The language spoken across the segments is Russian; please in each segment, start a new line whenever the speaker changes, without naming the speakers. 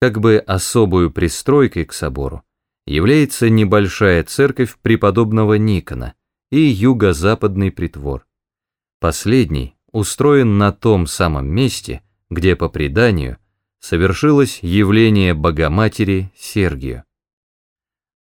Как бы особую пристройкой к собору является небольшая церковь преподобного Никона и юго-западный притвор. Последний устроен на том самом месте, где, по преданию, совершилось явление Богоматери Сергию.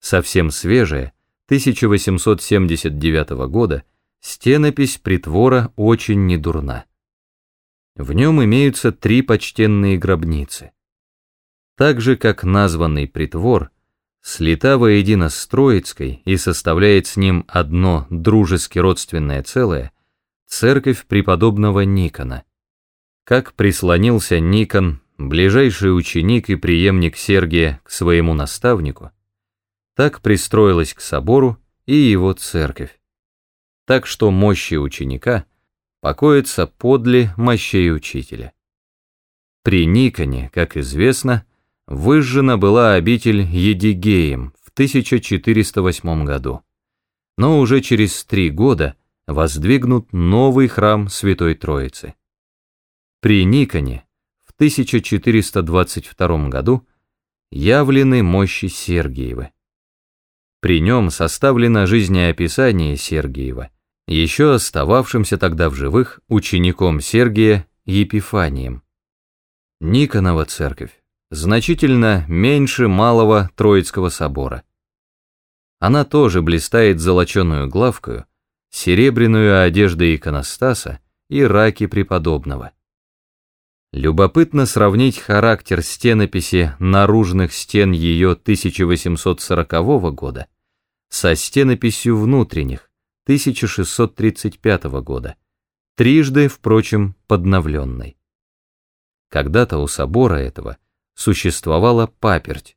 Совсем свежая, 1879 года, стенопись притвора очень недурна. В нем имеются три почтенные гробницы. Так же, как названный притвор, слита воедино с Троицкой и составляет с ним одно дружески родственное целое, церковь преподобного Никона. Как прислонился Никон, ближайший ученик и преемник Сергия, к своему наставнику, так пристроилась к собору и его церковь. Так что мощи ученика — покоится подле мощей учителя. При Никоне, как известно, выжжена была обитель Едигеем в 1408 году, но уже через три года воздвигнут новый храм Святой Троицы. При Никоне в 1422 году явлены мощи Сергиевы. При нем составлено жизнеописание Сергиева – еще остававшимся тогда в живых учеником Сергия Епифанием. Никонова церковь значительно меньше малого Троицкого собора. Она тоже блистает золоченую главкою, серебряную одеждой иконостаса и раки преподобного. Любопытно сравнить характер стенописи наружных стен ее 1840 года со стенописью внутренних, 1635 года, трижды, впрочем, подновленной. Когда-то у собора этого существовала паперть.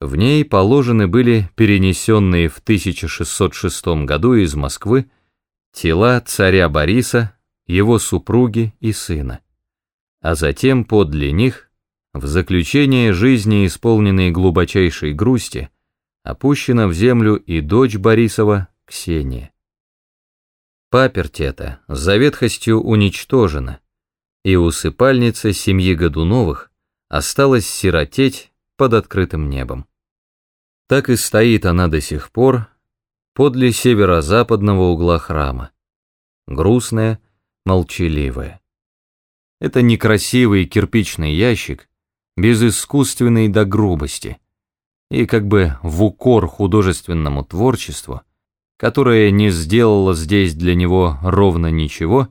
В ней положены были перенесенные в 1606 году из Москвы тела царя Бориса, его супруги и сына. А затем подле них, в заключение жизни, исполненной глубочайшей грусти, опущена в землю и дочь Борисова, Ксения. Паперть эта за ветхостью уничтожена, и усыпальница семьи Годуновых осталась сиротеть под открытым небом. Так и стоит она до сих пор подле северо-западного угла храма, грустная, молчаливая. Это некрасивый кирпичный ящик, без искусственной до грубости, и как бы в укор художественному творчеству – которая не сделала здесь для него ровно ничего,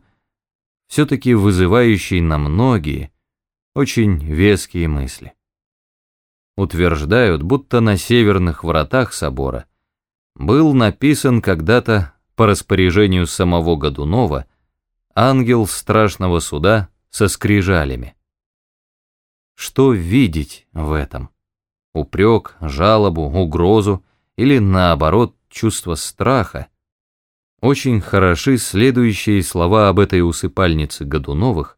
все-таки вызывающий на многие, очень веские мысли. Утверждают, будто на северных вратах собора был написан когда-то по распоряжению самого Годунова ангел страшного суда со скрижалями. Что видеть в этом? Упрек, жалобу, угрозу или наоборот чувство страха, очень хороши следующие слова об этой усыпальнице Годуновых,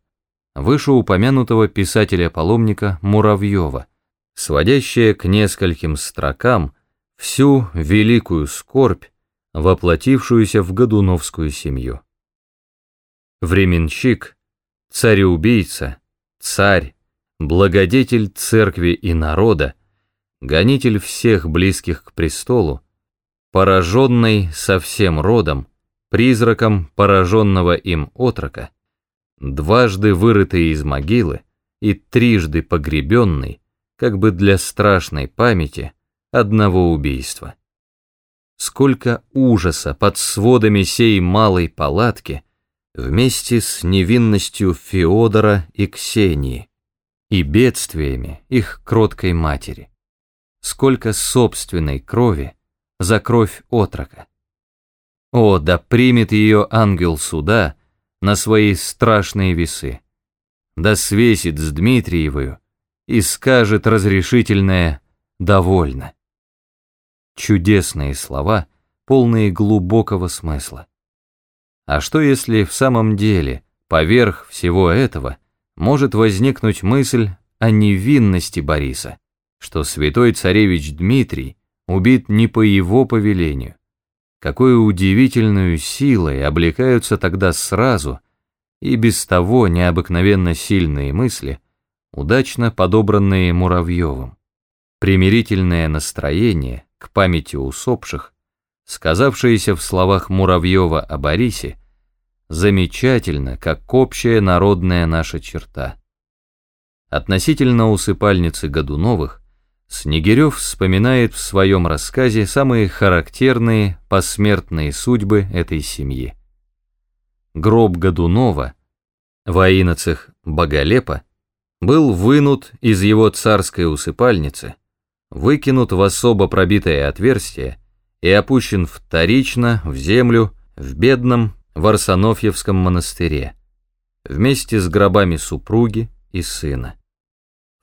вышеупомянутого писателя-паломника Муравьева, сводящая к нескольким строкам всю великую скорбь, воплотившуюся в Годуновскую семью. Временщик, цареубийца, царь, благодетель церкви и народа, гонитель всех близких к престолу, пораженный со всем родом, призраком пораженного им отрока, дважды вырытый из могилы и трижды погребенный, как бы для страшной памяти одного убийства. Сколько ужаса под сводами сей малой палатки вместе с невинностью Феодора и Ксении и бедствиями их кроткой матери. Сколько собственной крови за кровь отрока. О, да примет ее ангел суда на свои страшные весы, да свесит с Дмитриевою и скажет разрешительное «довольно». Чудесные слова, полные глубокого смысла. А что если в самом деле, поверх всего этого, может возникнуть мысль о невинности Бориса, что святой царевич Дмитрий убит не по его повелению. Какой удивительную силой облекаются тогда сразу и без того необыкновенно сильные мысли удачно подобранные Муравьевым. Примирительное настроение к памяти усопших, сказавшееся в словах Муравьева о Борисе, замечательно, как общая народная наша черта. Относительно усыпальницы Годуновых, Снегирев вспоминает в своем рассказе самые характерные посмертные судьбы этой семьи. Гроб Годунова, воиноцех Боголепа, был вынут из его царской усыпальницы, выкинут в особо пробитое отверстие и опущен вторично в землю в бедном Варсонофьевском монастыре, вместе с гробами супруги и сына.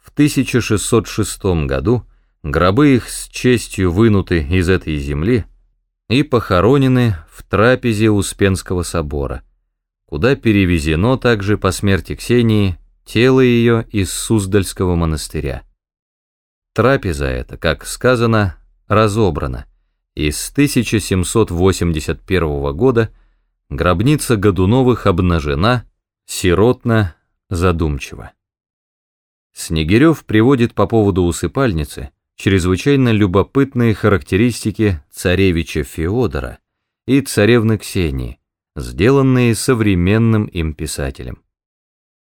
В 1606 году гробы их с честью вынуты из этой земли и похоронены в трапезе Успенского собора, куда перевезено также по смерти Ксении тело ее из Суздальского монастыря. Трапеза эта, как сказано, разобрана, и с 1781 года гробница Годуновых обнажена, сиротно, задумчиво. Снегирев приводит по поводу усыпальницы чрезвычайно любопытные характеристики царевича Феодора и царевны Ксении, сделанные современным им писателем.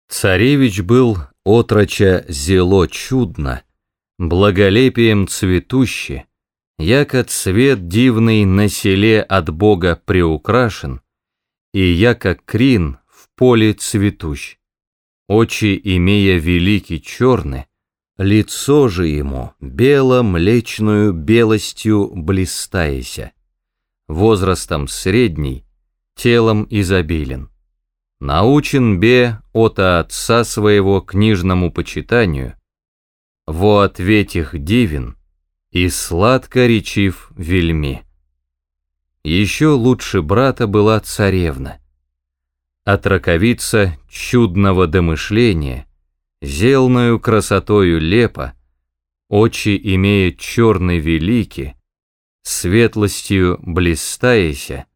Царевич был отроча зело чудно, благолепием цветуще, яко цвет дивный на селе от Бога приукрашен, и яко крин в поле цветущ очи имея великий черны, лицо же ему бело-млечную белостью блистаяся, возрастом средний, телом изобилен. Научен бе от отца своего книжному почитанию, во ответих дивен и сладко речив вельми. Еще лучше брата была царевна, отраковица чудного домышления, зелною красотою лепа, очи имея черный велики, светлостью блистаяся,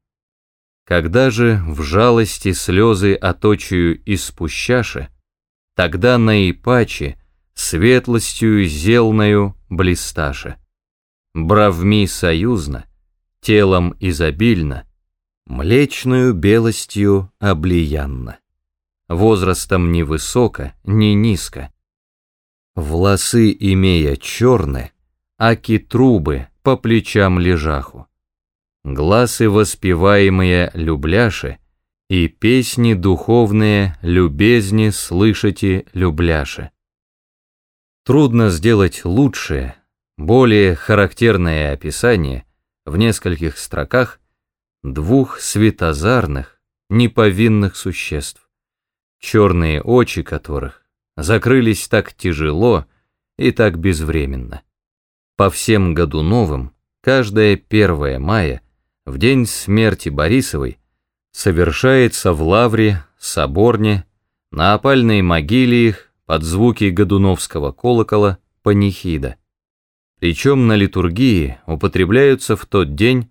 когда же в жалости слезы оточию испущаше, тогда наипаче светлостью зелною блисташе. Бравми союзно, телом изобильно, млечную белостью облиянна. Возрастом ни высоко, ни низко. Волосы имея черны, аки трубы по плечам лежаху. Гласы воспеваемые любляши, и песни духовные любезни слышите любляши. Трудно сделать лучшее, более характерное описание в нескольких строках двух светозарных, неповинных существ, черные очи которых закрылись так тяжело и так безвременно. По всем году новым, каждое 1 мая, в день смерти Борисовой, совершается в Лавре, Соборне, на опальной могиле их под звуки Годуновского колокола панихида. Причем на литургии употребляются в тот день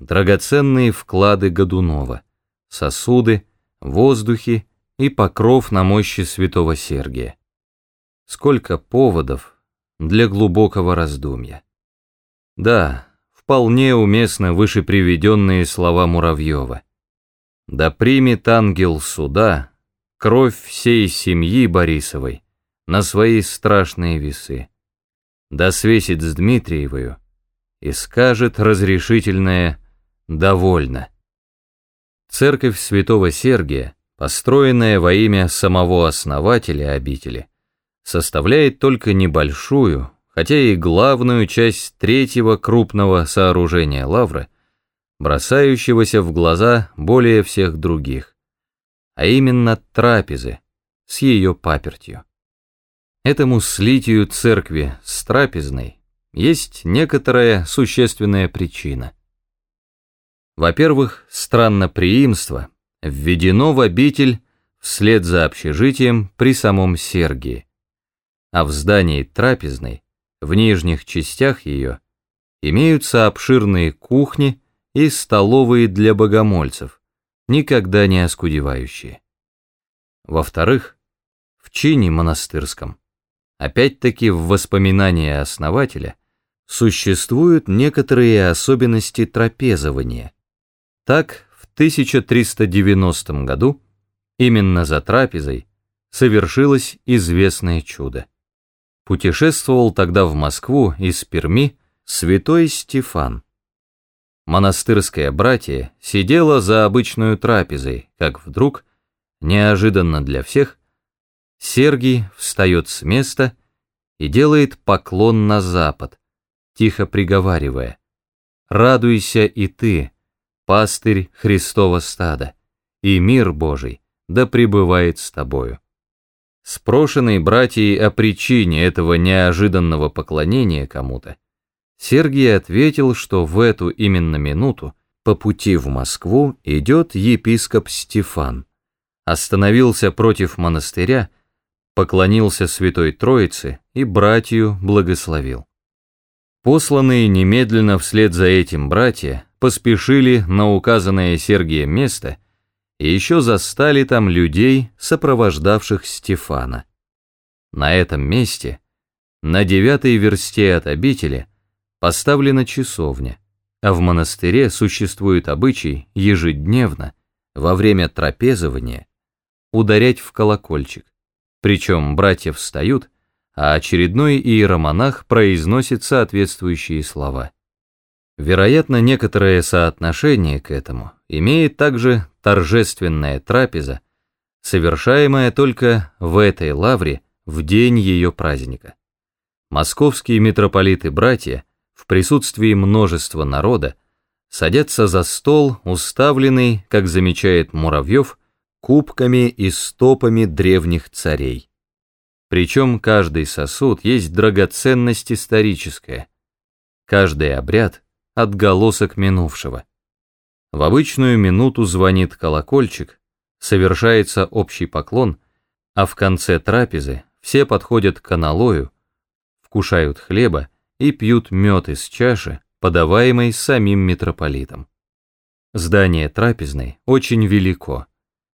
драгоценные вклады Годунова, сосуды, воздухи и покров на мощи святого Сергия. Сколько поводов для глубокого раздумья. Да, вполне уместно выше приведенные слова Муравьева. Да примет ангел суда кровь всей семьи Борисовой на свои страшные весы. Да свесит с Дмитриевою и скажет разрешительное довольно. Церковь святого Сергия, построенная во имя самого основателя обители, составляет только небольшую, хотя и главную часть третьего крупного сооружения лавры, бросающегося в глаза более всех других, а именно трапезы с ее папертью. Этому слитию церкви с трапезной есть некоторая существенная причина – во-первых, странноприимство введено в обитель вслед за общежитием при самом Сергии, а в здании трапезной, в нижних частях ее, имеются обширные кухни и столовые для богомольцев, никогда не оскудевающие. Во-вторых, в чине монастырском Опять-таки в воспоминании основателя существуют некоторые особенности трапезования. Так, в 1390 году именно за трапезой совершилось известное чудо. Путешествовал тогда в Москву из Перми святой Стефан. Монастырское братье сидело за обычную трапезой, как вдруг, неожиданно для всех, Сергий встает с места и делает поклон на запад, тихо приговаривая «Радуйся и ты, пастырь Христова стада, и мир Божий да пребывает с тобою». Спрошенный братьей о причине этого неожиданного поклонения кому-то, Сергий ответил, что в эту именно минуту по пути в Москву идет епископ Стефан, остановился против монастыря, поклонился Святой Троице и братью благословил. Посланные немедленно вслед за этим братья поспешили на указанное Сергием место и еще застали там людей, сопровождавших Стефана. На этом месте, на девятой версте от обители, поставлена часовня, а в монастыре существует обычай ежедневно, во время трапезования, ударять в колокольчик. Причем братья встают, а очередной иеромонах произносит соответствующие слова. Вероятно, некоторое соотношение к этому имеет также торжественная трапеза, совершаемая только в этой лавре в день ее праздника. Московские митрополиты-братья в присутствии множества народа садятся за стол, уставленный, как замечает Муравьев, кубками и стопами древних царей. Причем каждый сосуд есть драгоценность историческая, каждый обряд — отголосок минувшего. В обычную минуту звонит колокольчик, совершается общий поклон, а в конце трапезы все подходят к аналою, вкушают хлеба и пьют мед из чаши, подаваемой самим митрополитом. Здание трапезной очень велико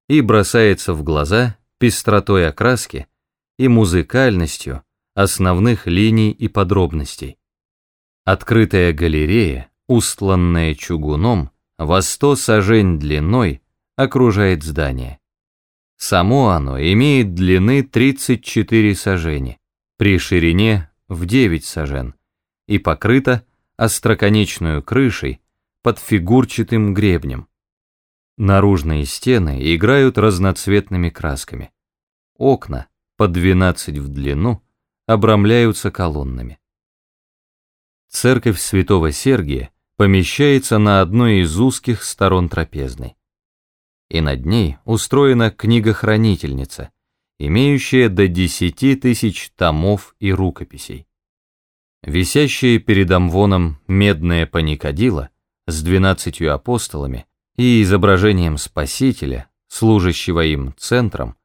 и бросается в глаза пестротой окраски и музыкальностью основных линий и подробностей. Открытая галерея, устланная чугуном, во сто сажень длиной, окружает здание. Само оно имеет длины 34 сажени, при ширине в 9 сажен, и покрыта остроконечную крышей под фигурчатым гребнем. Наружные стены играют разноцветными красками. Окна, по 12 в длину, обрамляются колоннами. Церковь святого Сергия помещается на одной из узких сторон трапезной. И над ней устроена книгохранительница, имеющая до 10 тысяч томов и рукописей. Висящее перед амвоном медное паникадило с двенадцатью апостолами и изображением Спасителя, служащего им центром,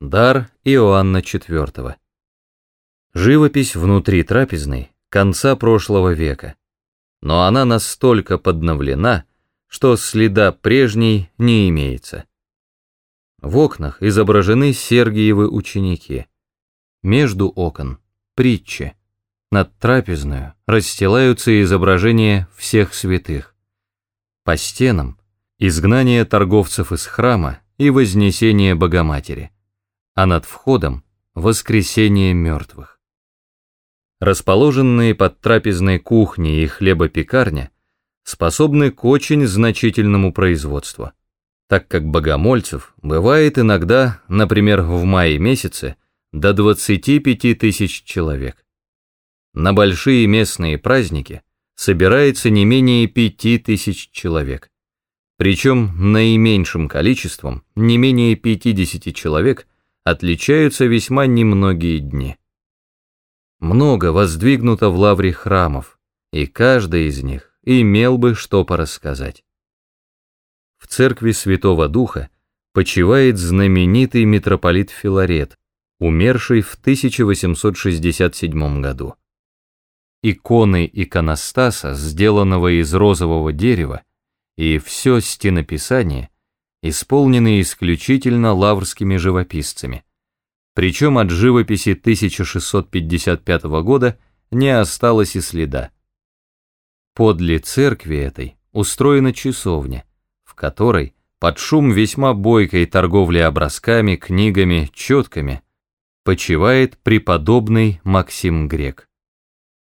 дар Иоанна IV. Живопись внутри трапезной конца прошлого века, но она настолько подновлена, что следа прежней не имеется. В окнах изображены Сергиевы ученики. Между окон — притчи. Над трапезную расстилаются изображения всех святых. По стенам — изгнание торговцев из храма и вознесение Богоматери, а над входом — воскресение мертвых. Расположенные под трапезной кухней и хлебопекарня способны к очень значительному производству, так как богомольцев бывает иногда, например, в мае месяце, до 25 тысяч человек. На большие местные праздники собирается не менее пяти тысяч человек. Причем наименьшим количеством, не менее 50 человек, отличаются весьма немногие дни. Много воздвигнуто в лавре храмов, и каждый из них имел бы что порассказать. В церкви Святого Духа почивает знаменитый митрополит Филарет, умерший в 1867 году иконы иконостаса, сделанного из розового дерева, и все стенописание исполнены исключительно лаврскими живописцами, причем от живописи 1655 года не осталось и следа. Подле церкви этой устроена часовня, в которой под шум весьма бойкой торговли образками, книгами, четками почивает преподобный Максим Грек.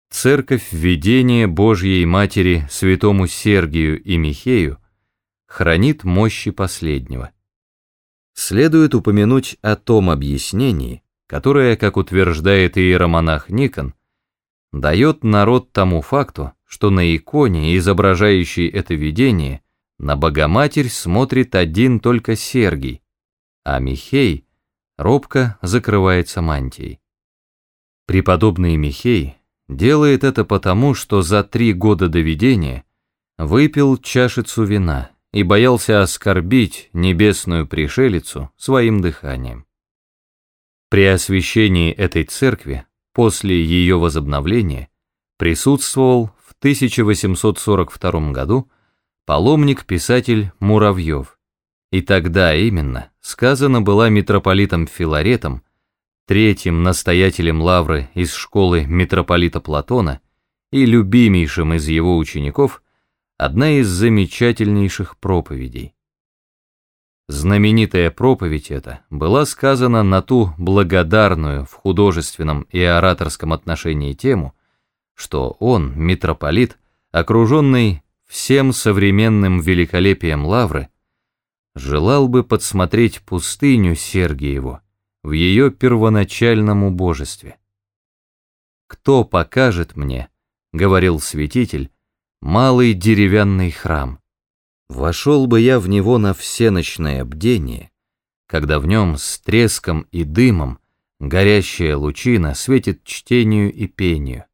Церковь Введения Божьей Матери святому Сергию и Михею хранит мощи последнего. Следует упомянуть о том объяснении, которое, как утверждает иеромонах Никон, дает народ тому факту, что на иконе, изображающей это видение, на Богоматерь смотрит один только Сергий, а Михей робко закрывается мантией. Преподобный Михей делает это потому, что за три года до видения выпил чашицу вина и боялся оскорбить небесную пришелицу своим дыханием. При освящении этой церкви, после ее возобновления, присутствовал в 1842 году паломник-писатель Муравьев, и тогда именно сказано была митрополитом Филаретом, третьим настоятелем лавры из школы митрополита Платона и любимейшим из его учеников – одна из замечательнейших проповедей. Знаменитая проповедь эта была сказана на ту благодарную в художественном и ораторском отношении тему, что он, митрополит, окруженный всем современным великолепием лавры, желал бы подсмотреть пустыню Сергиеву в ее первоначальном убожестве. «Кто покажет мне, — говорил святитель, малый деревянный храм. Вошел бы я в него на всеночное бдение, когда в нем с треском и дымом горящая лучина светит чтению и пению.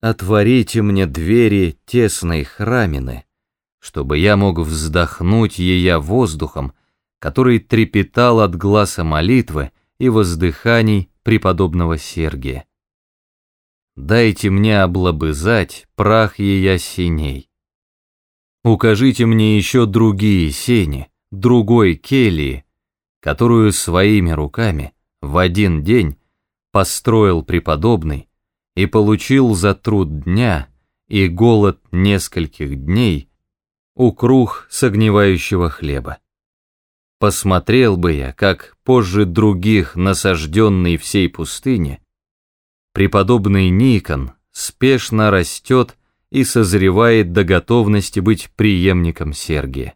Отворите мне двери тесной храмины, чтобы я мог вздохнуть ея воздухом, который трепетал от глаза молитвы и воздыханий преподобного Сергия. Дайте мне облобызать прах ея синей. Укажите мне еще другие сени, другой келии, которую своими руками в один день построил преподобный и получил за труд дня и голод нескольких дней укрух согнивающего хлеба. Посмотрел бы я, как позже других насажденный всей пустыне преподобный Никон спешно растет и созревает до готовности быть преемником Сергия.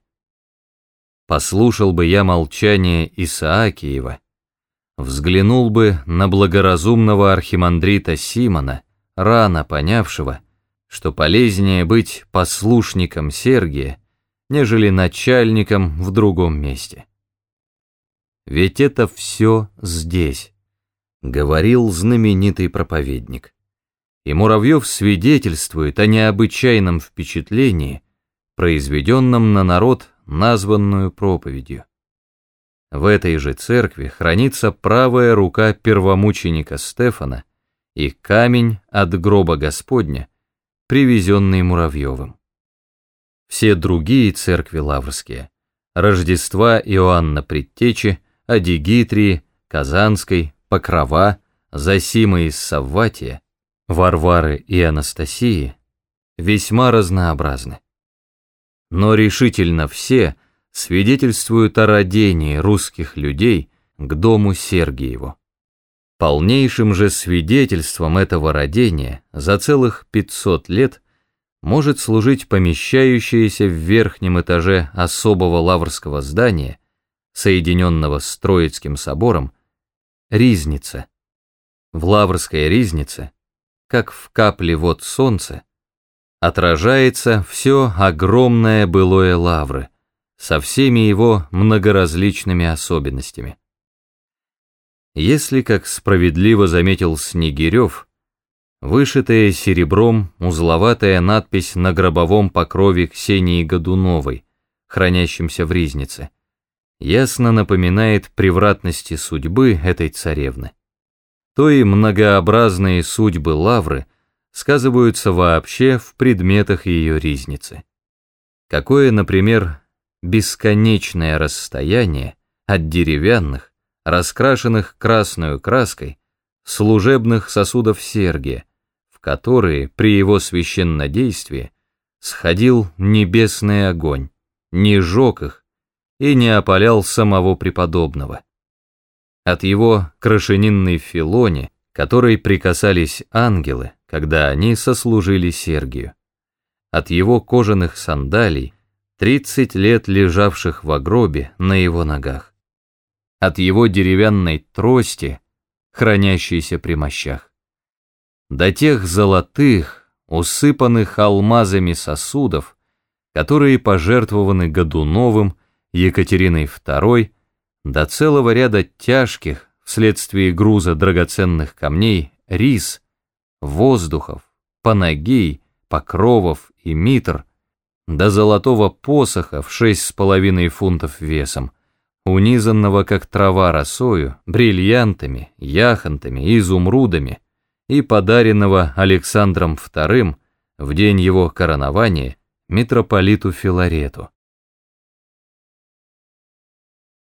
Послушал бы я молчание Исаакиева, взглянул бы на благоразумного архимандрита Симона, рано понявшего, что полезнее быть послушником Сергия, нежели начальником в другом месте. Ведь это все здесь говорил знаменитый проповедник. И Муравьев свидетельствует о необычайном впечатлении, произведенном на народ названную проповедью. В этой же церкви хранится правая рука первомученика Стефана и камень от гроба Господня, привезенный Муравьевым. Все другие церкви лаврские, Рождества Иоанна Предтечи, Адигитрии, Казанской, Покрова, Засима из Савватия, Варвары и Анастасии весьма разнообразны. Но решительно все свидетельствуют о родении русских людей к дому Сергиеву. Полнейшим же свидетельством этого родения за целых 500 лет может служить помещающееся в верхнем этаже особого лаврского здания, соединенного с Троицким собором, Ризница. В Лаврской ризнице, как в капле вод солнца, отражается все огромное былое Лавры со всеми его многоразличными особенностями. Если, как справедливо заметил Снегирев, вышитая серебром узловатая надпись на гробовом покрове Ксении Годуновой, хранящемся в Ризнице, ясно напоминает превратности судьбы этой царевны. То и многообразные судьбы Лавры сказываются вообще в предметах ее ризницы. Какое, например, бесконечное расстояние от деревянных, раскрашенных красную краской, служебных сосудов Сергия, в которые при его священнодействии сходил небесный огонь, не жег их и не опалял самого преподобного. От его крашенинной филоне, которой прикасались ангелы, когда они сослужили Сергию. От его кожаных сандалий, тридцать лет лежавших в гробе на его ногах. От его деревянной трости, хранящейся при мощах. До тех золотых, усыпанных алмазами сосудов, которые пожертвованы Годуновым, Екатериной II, до целого ряда тяжких, вследствие груза драгоценных камней, рис, воздухов, панагей, покровов и митр, до золотого посоха в шесть с половиной фунтов весом, унизанного как трава росою, бриллиантами, яхонтами, изумрудами, и подаренного Александром II в день его коронования митрополиту Филарету.